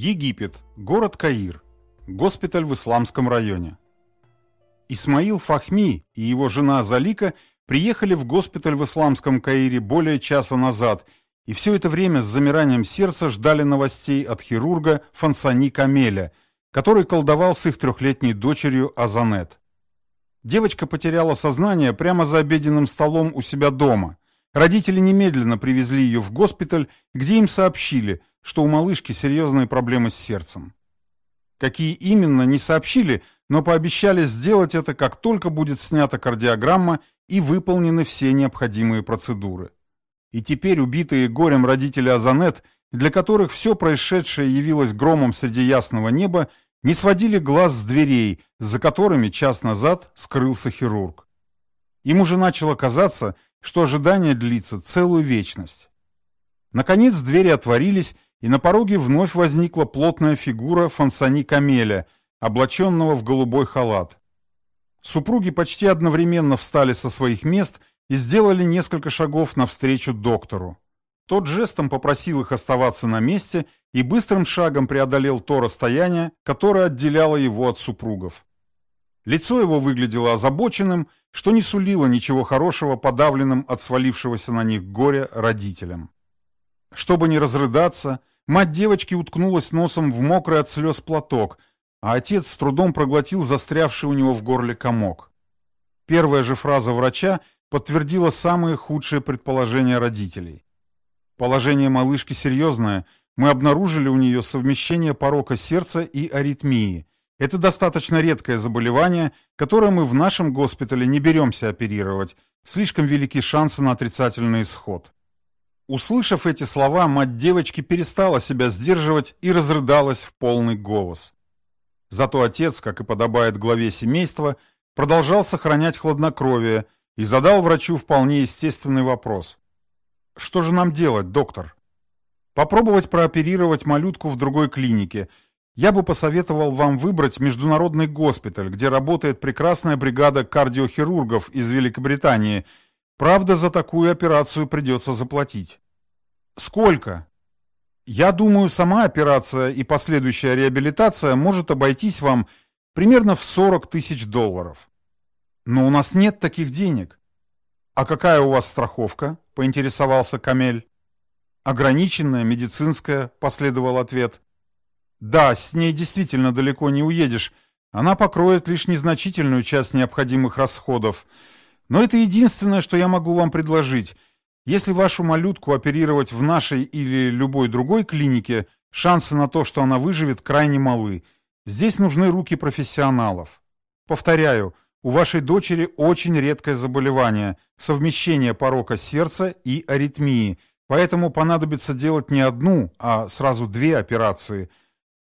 Египет, город Каир, госпиталь в исламском районе. Исмаил Фахми и его жена Залика приехали в госпиталь в исламском Каире более часа назад и все это время с замиранием сердца ждали новостей от хирурга Фансани Камеля, который колдовал с их трехлетней дочерью Азанет. Девочка потеряла сознание прямо за обеденным столом у себя дома. Родители немедленно привезли ее в госпиталь, где им сообщили, что у малышки серьезные проблемы с сердцем. Какие именно, не сообщили, но пообещали сделать это, как только будет снята кардиограмма и выполнены все необходимые процедуры. И теперь убитые горем родители Азанет, для которых все происшедшее явилось громом среди ясного неба, не сводили глаз с дверей, за которыми час назад скрылся хирург. Им уже начало казаться, что ожидание длится целую вечность. Наконец двери отворились, и на пороге вновь возникла плотная фигура Фансани Камеля, облаченного в голубой халат. Супруги почти одновременно встали со своих мест и сделали несколько шагов навстречу доктору. Тот жестом попросил их оставаться на месте и быстрым шагом преодолел то расстояние, которое отделяло его от супругов. Лицо его выглядело озабоченным, что не сулило ничего хорошего подавленным от свалившегося на них горя родителям. Чтобы не разрыдаться, мать девочки уткнулась носом в мокрый от слез платок, а отец с трудом проглотил застрявший у него в горле комок. Первая же фраза врача подтвердила самые худшие предположения родителей. Положение малышки серьезное, мы обнаружили у нее совмещение порока сердца и аритмии. Это достаточно редкое заболевание, которое мы в нашем госпитале не беремся оперировать, слишком велики шансы на отрицательный исход. Услышав эти слова, мать девочки перестала себя сдерживать и разрыдалась в полный голос. Зато отец, как и подобает главе семейства, продолжал сохранять хладнокровие и задал врачу вполне естественный вопрос. «Что же нам делать, доктор?» «Попробовать прооперировать малютку в другой клинике. Я бы посоветовал вам выбрать международный госпиталь, где работает прекрасная бригада кардиохирургов из Великобритании. Правда, за такую операцию придется заплатить». «Сколько?» Я думаю, сама операция и последующая реабилитация может обойтись вам примерно в 40 тысяч долларов. Но у нас нет таких денег. А какая у вас страховка? Поинтересовался Камель. Ограниченная, медицинская, последовал ответ. Да, с ней действительно далеко не уедешь. Она покроет лишь незначительную часть необходимых расходов. Но это единственное, что я могу вам предложить – если вашу малютку оперировать в нашей или любой другой клинике, шансы на то, что она выживет, крайне малы. Здесь нужны руки профессионалов. Повторяю, у вашей дочери очень редкое заболевание – совмещение порока сердца и аритмии, поэтому понадобится делать не одну, а сразу две операции.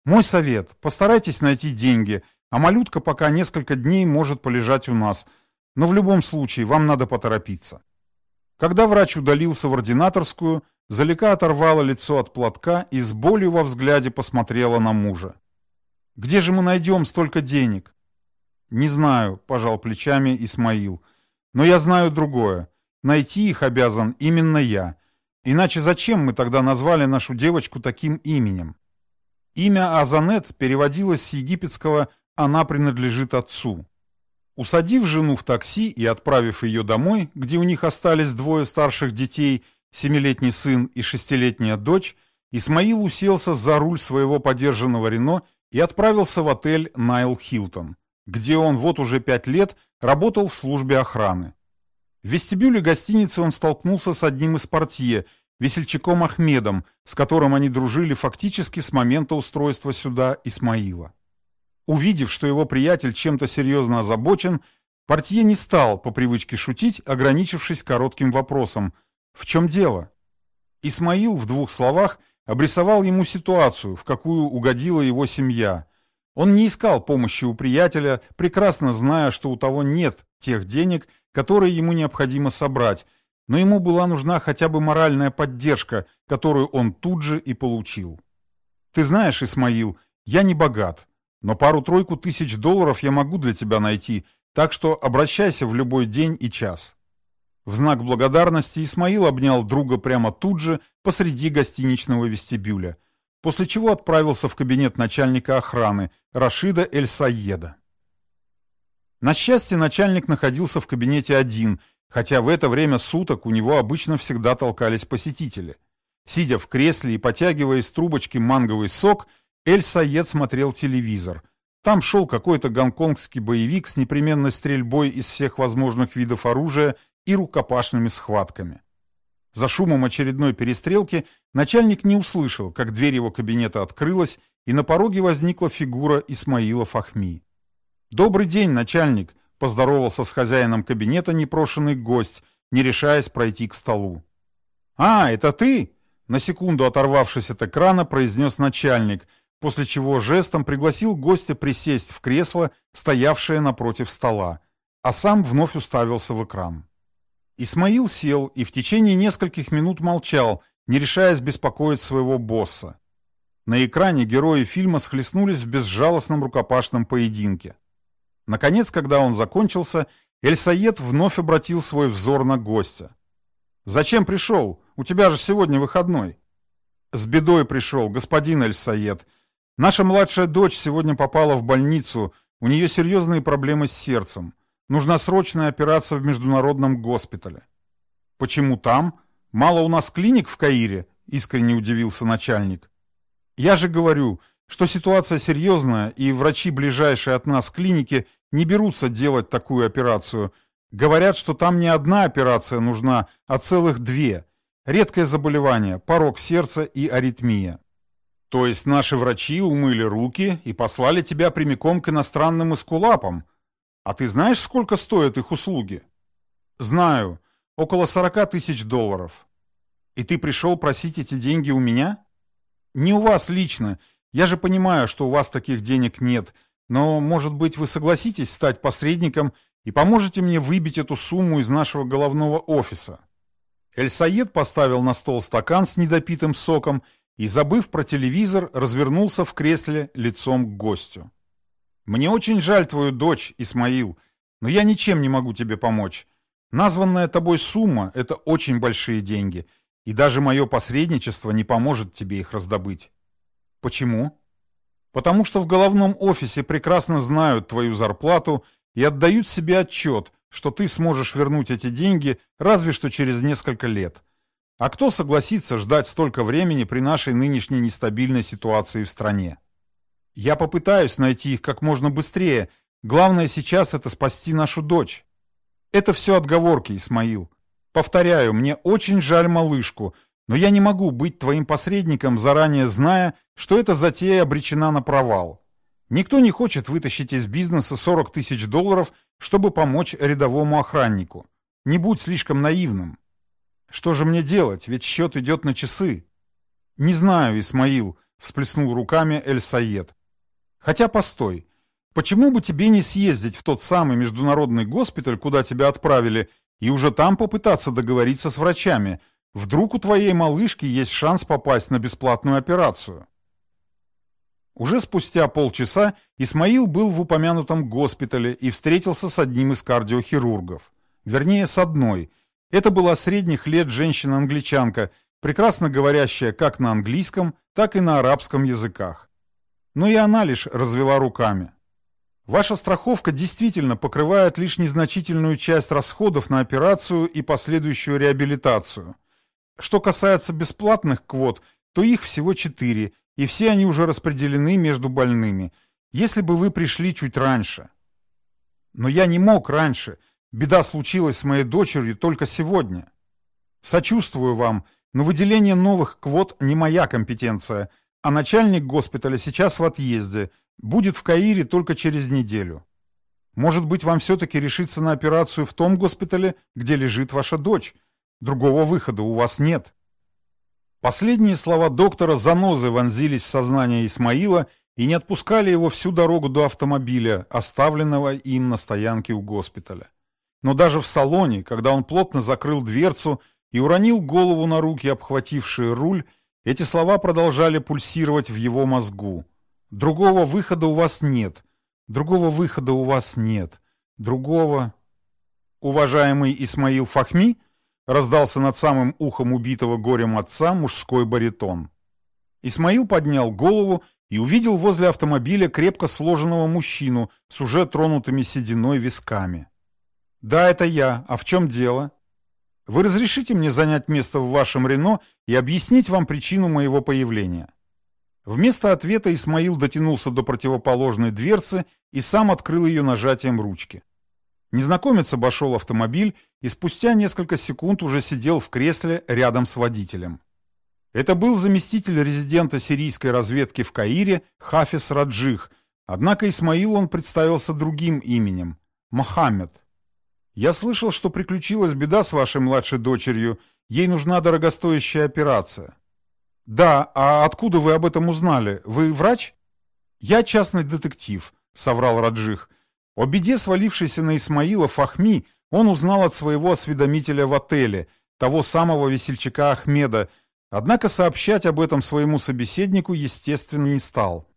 Мой совет – постарайтесь найти деньги, а малютка пока несколько дней может полежать у нас, но в любом случае вам надо поторопиться. Когда врач удалился в ординаторскую, Залика оторвала лицо от платка и с болью во взгляде посмотрела на мужа. «Где же мы найдем столько денег?» «Не знаю», — пожал плечами Исмаил. «Но я знаю другое. Найти их обязан именно я. Иначе зачем мы тогда назвали нашу девочку таким именем?» Имя Азанет переводилось с египетского «она принадлежит отцу». Усадив жену в такси и отправив ее домой, где у них остались двое старших детей, семилетний сын и шестилетняя дочь, Исмаил уселся за руль своего подержанного Рено и отправился в отель «Найл Хилтон», где он вот уже пять лет работал в службе охраны. В вестибюле гостиницы он столкнулся с одним из портье, весельчаком Ахмедом, с которым они дружили фактически с момента устройства сюда Исмаила. Увидев, что его приятель чем-то серьезно озабочен, портье не стал по привычке шутить, ограничившись коротким вопросом «В чем дело?». Исмаил в двух словах обрисовал ему ситуацию, в какую угодила его семья. Он не искал помощи у приятеля, прекрасно зная, что у того нет тех денег, которые ему необходимо собрать, но ему была нужна хотя бы моральная поддержка, которую он тут же и получил. «Ты знаешь, Исмаил, я не богат, но пару-тройку тысяч долларов я могу для тебя найти, так что обращайся в любой день и час». В знак благодарности Исмаил обнял друга прямо тут же, посреди гостиничного вестибюля. после чего отправился в кабинет начальника охраны Рашида Эль-Саеда. На счастье, начальник находился в кабинете один, хотя в это время суток у него обычно всегда толкались посетители. Сидя в кресле и потягивая из трубочки манговый сок, Эль-Саед смотрел телевизор. Там шел какой-то гонконгский боевик с непременной стрельбой из всех возможных видов оружия и рукопашными схватками. За шумом очередной перестрелки начальник не услышал, как дверь его кабинета открылась, и на пороге возникла фигура Исмаила Фахми. «Добрый день, начальник!» – поздоровался с хозяином кабинета непрошенный гость, не решаясь пройти к столу. «А, это ты?» – на секунду оторвавшись от экрана, произнес начальник, после чего жестом пригласил гостя присесть в кресло, стоявшее напротив стола, а сам вновь уставился в экран. Исмаил сел и в течение нескольких минут молчал, не решаясь беспокоить своего босса. На экране герои фильма схлестнулись в безжалостном рукопашном поединке. Наконец, когда он закончился, Эль-Саед вновь обратил свой взор на гостя. «Зачем пришел? У тебя же сегодня выходной». «С бедой пришел, господин Эль-Саед. Наша младшая дочь сегодня попала в больницу, у нее серьезные проблемы с сердцем. Нужна срочная операция в международном госпитале. Почему там? Мало у нас клиник в Каире? Искренне удивился начальник. Я же говорю, что ситуация серьезная, и врачи ближайшие от нас клиники не берутся делать такую операцию. Говорят, что там не одна операция нужна, а целых две. Редкое заболевание, порог сердца и аритмия. То есть наши врачи умыли руки и послали тебя прямиком к иностранным эскулапам, а ты знаешь, сколько стоят их услуги? Знаю. Около сорока тысяч долларов. И ты пришел просить эти деньги у меня? Не у вас лично. Я же понимаю, что у вас таких денег нет. Но, может быть, вы согласитесь стать посредником и поможете мне выбить эту сумму из нашего головного офиса. Эль-Саед поставил на стол стакан с недопитым соком и, забыв про телевизор, развернулся в кресле лицом к гостю. Мне очень жаль твою дочь, Исмаил, но я ничем не могу тебе помочь. Названная тобой сумма – это очень большие деньги, и даже мое посредничество не поможет тебе их раздобыть. Почему? Потому что в головном офисе прекрасно знают твою зарплату и отдают себе отчет, что ты сможешь вернуть эти деньги разве что через несколько лет. А кто согласится ждать столько времени при нашей нынешней нестабильной ситуации в стране? Я попытаюсь найти их как можно быстрее. Главное сейчас это спасти нашу дочь. Это все отговорки, Исмаил. Повторяю, мне очень жаль малышку, но я не могу быть твоим посредником, заранее зная, что эта затея обречена на провал. Никто не хочет вытащить из бизнеса 40 тысяч долларов, чтобы помочь рядовому охраннику. Не будь слишком наивным. Что же мне делать, ведь счет идет на часы? Не знаю, Исмаил, всплеснул руками Эль-Саед. Хотя постой, почему бы тебе не съездить в тот самый международный госпиталь, куда тебя отправили, и уже там попытаться договориться с врачами? Вдруг у твоей малышки есть шанс попасть на бесплатную операцию? Уже спустя полчаса Исмаил был в упомянутом госпитале и встретился с одним из кардиохирургов. Вернее, с одной. Это была средних лет женщина-англичанка, прекрасно говорящая как на английском, так и на арабском языках но и она лишь развела руками. Ваша страховка действительно покрывает лишь незначительную часть расходов на операцию и последующую реабилитацию. Что касается бесплатных квот, то их всего четыре, и все они уже распределены между больными. Если бы вы пришли чуть раньше. Но я не мог раньше. Беда случилась с моей дочерью только сегодня. Сочувствую вам, но выделение новых квот не моя компетенция – а начальник госпиталя сейчас в отъезде, будет в Каире только через неделю. Может быть, вам все-таки решиться на операцию в том госпитале, где лежит ваша дочь. Другого выхода у вас нет. Последние слова доктора занозы вонзились в сознание Исмаила и не отпускали его всю дорогу до автомобиля, оставленного им на стоянке у госпиталя. Но даже в салоне, когда он плотно закрыл дверцу и уронил голову на руки, обхватившие руль, эти слова продолжали пульсировать в его мозгу. «Другого выхода у вас нет. Другого выхода у вас нет. Другого...» «Уважаемый Исмаил Фахми?» Раздался над самым ухом убитого горем отца мужской баритон. Исмаил поднял голову и увидел возле автомобиля крепко сложенного мужчину с уже тронутыми сединой висками. «Да, это я. А в чем дело?» «Вы разрешите мне занять место в вашем Рено и объяснить вам причину моего появления?» Вместо ответа Исмаил дотянулся до противоположной дверцы и сам открыл ее нажатием ручки. Незнакомец обошел автомобиль и спустя несколько секунд уже сидел в кресле рядом с водителем. Это был заместитель резидента сирийской разведки в Каире Хафис Раджих, однако Исмаил он представился другим именем – Мохаммед. «Я слышал, что приключилась беда с вашей младшей дочерью, ей нужна дорогостоящая операция». «Да, а откуда вы об этом узнали? Вы врач?» «Я частный детектив», — соврал Раджих. О беде, свалившейся на Исмаила Фахми, он узнал от своего осведомителя в отеле, того самого весельчака Ахмеда, однако сообщать об этом своему собеседнику, естественно, не стал.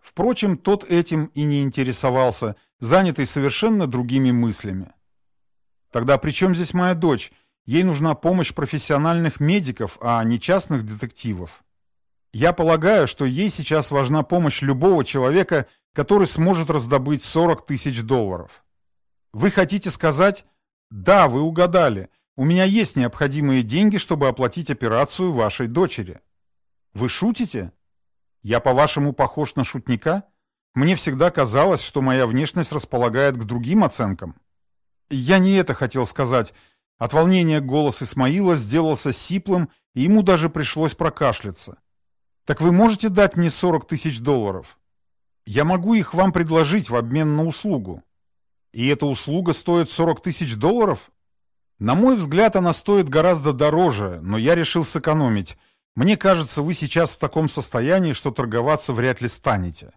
Впрочем, тот этим и не интересовался, занятый совершенно другими мыслями. «Тогда при чем здесь моя дочь? Ей нужна помощь профессиональных медиков, а не частных детективов. Я полагаю, что ей сейчас важна помощь любого человека, который сможет раздобыть 40 тысяч долларов. Вы хотите сказать, да, вы угадали, у меня есть необходимые деньги, чтобы оплатить операцию вашей дочери. Вы шутите? Я, по-вашему, похож на шутника? Мне всегда казалось, что моя внешность располагает к другим оценкам. Я не это хотел сказать. От волнения голос Исмаила сделался сиплым, и ему даже пришлось прокашляться. «Так вы можете дать мне 40 тысяч долларов?» Я могу их вам предложить в обмен на услугу. И эта услуга стоит 40 тысяч долларов? На мой взгляд, она стоит гораздо дороже, но я решил сэкономить. Мне кажется, вы сейчас в таком состоянии, что торговаться вряд ли станете.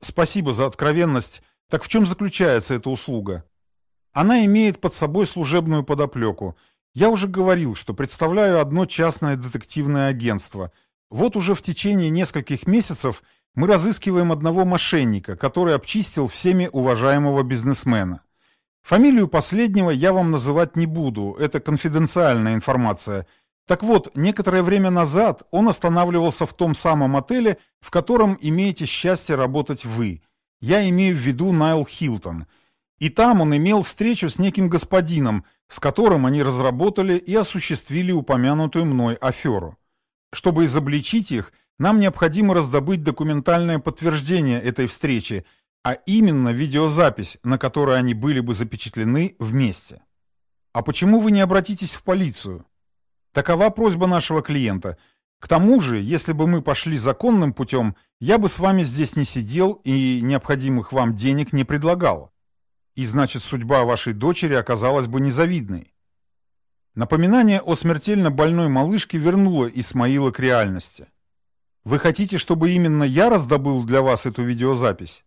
Спасибо за откровенность. Так в чем заключается эта услуга? Она имеет под собой служебную подоплеку. Я уже говорил, что представляю одно частное детективное агентство. Вот уже в течение нескольких месяцев – мы разыскиваем одного мошенника, который обчистил всеми уважаемого бизнесмена. Фамилию последнего я вам называть не буду, это конфиденциальная информация. Так вот, некоторое время назад он останавливался в том самом отеле, в котором имеете счастье работать вы. Я имею в виду Найл Хилтон. И там он имел встречу с неким господином, с которым они разработали и осуществили упомянутую мной аферу. Чтобы изобличить их, нам необходимо раздобыть документальное подтверждение этой встречи, а именно видеозапись, на которой они были бы запечатлены вместе. А почему вы не обратитесь в полицию? Такова просьба нашего клиента. К тому же, если бы мы пошли законным путем, я бы с вами здесь не сидел и необходимых вам денег не предлагал. И значит, судьба вашей дочери оказалась бы незавидной. Напоминание о смертельно больной малышке вернуло Исмаила к реальности. Вы хотите, чтобы именно я раздобыл для вас эту видеозапись?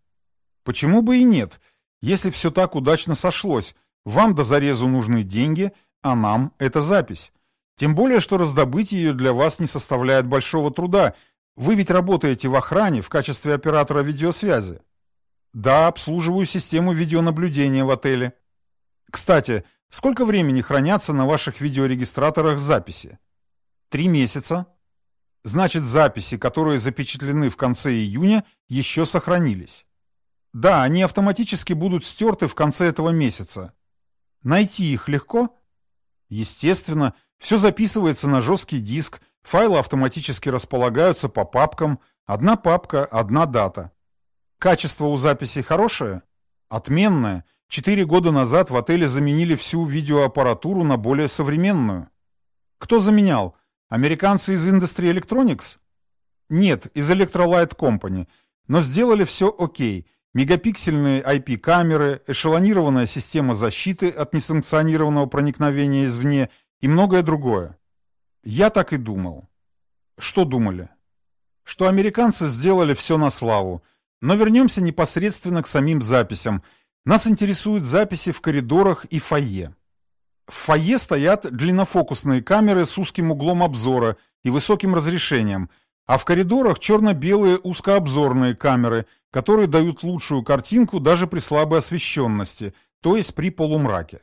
Почему бы и нет? Если все так удачно сошлось, вам до зарезу нужны деньги, а нам это запись. Тем более, что раздобыть ее для вас не составляет большого труда. Вы ведь работаете в охране в качестве оператора видеосвязи. Да, обслуживаю систему видеонаблюдения в отеле. Кстати, сколько времени хранятся на ваших видеорегистраторах записи? Три месяца. Значит, записи, которые запечатлены в конце июня, еще сохранились. Да, они автоматически будут стерты в конце этого месяца. Найти их легко? Естественно, все записывается на жесткий диск, файлы автоматически располагаются по папкам, одна папка, одна дата. Качество у записи хорошее? Отменное. Четыре года назад в отеле заменили всю видеоаппаратуру на более современную. Кто заменял? Американцы из Industry Electronics? Нет, из Electrolight Company. Но сделали все окей. Мегапиксельные IP-камеры, эшелонированная система защиты от несанкционированного проникновения извне и многое другое. Я так и думал. Что думали? Что американцы сделали все на славу. Но вернемся непосредственно к самим записям. Нас интересуют записи в коридорах и фойе. В фойе стоят длиннофокусные камеры с узким углом обзора и высоким разрешением, а в коридорах черно-белые узкообзорные камеры, которые дают лучшую картинку даже при слабой освещенности, то есть при полумраке.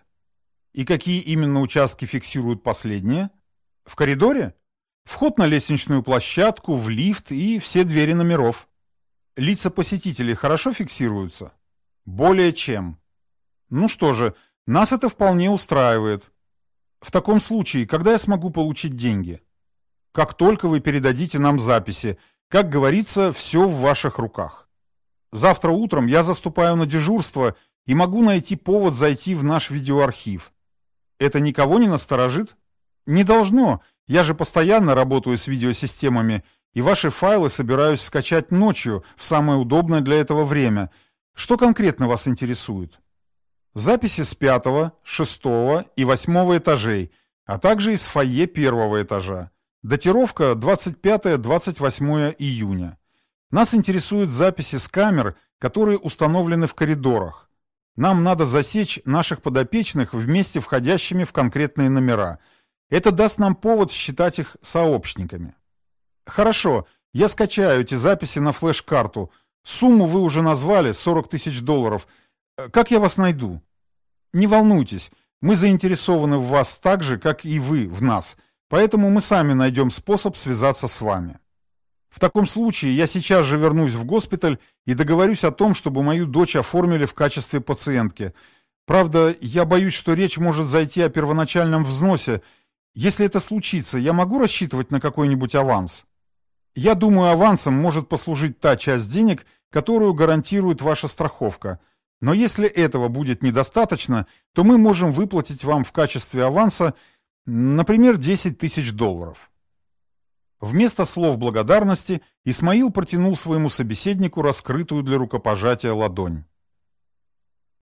И какие именно участки фиксируют последние? В коридоре? Вход на лестничную площадку, в лифт и все двери номеров. Лица посетителей хорошо фиксируются? Более чем. Ну что же, нас это вполне устраивает. В таком случае, когда я смогу получить деньги? Как только вы передадите нам записи, как говорится, все в ваших руках. Завтра утром я заступаю на дежурство и могу найти повод зайти в наш видеоархив. Это никого не насторожит? Не должно, я же постоянно работаю с видеосистемами, и ваши файлы собираюсь скачать ночью в самое удобное для этого время. Что конкретно вас интересует? Записи с пятого, шестого и восьмого этажей, а также из фойе первого этажа. Датировка 25-28 июня. Нас интересуют записи с камер, которые установлены в коридорах. Нам надо засечь наших подопечных вместе входящими в конкретные номера – это даст нам повод считать их сообщниками. Хорошо, я скачаю эти записи на флеш-карту. Сумму вы уже назвали, 40 тысяч долларов. Э, как я вас найду? Не волнуйтесь, мы заинтересованы в вас так же, как и вы в нас, поэтому мы сами найдем способ связаться с вами. В таком случае я сейчас же вернусь в госпиталь и договорюсь о том, чтобы мою дочь оформили в качестве пациентки. Правда, я боюсь, что речь может зайти о первоначальном взносе, если это случится, я могу рассчитывать на какой-нибудь аванс? Я думаю, авансом может послужить та часть денег, которую гарантирует ваша страховка. Но если этого будет недостаточно, то мы можем выплатить вам в качестве аванса, например, 10 тысяч долларов. Вместо слов благодарности Исмаил протянул своему собеседнику раскрытую для рукопожатия ладонь.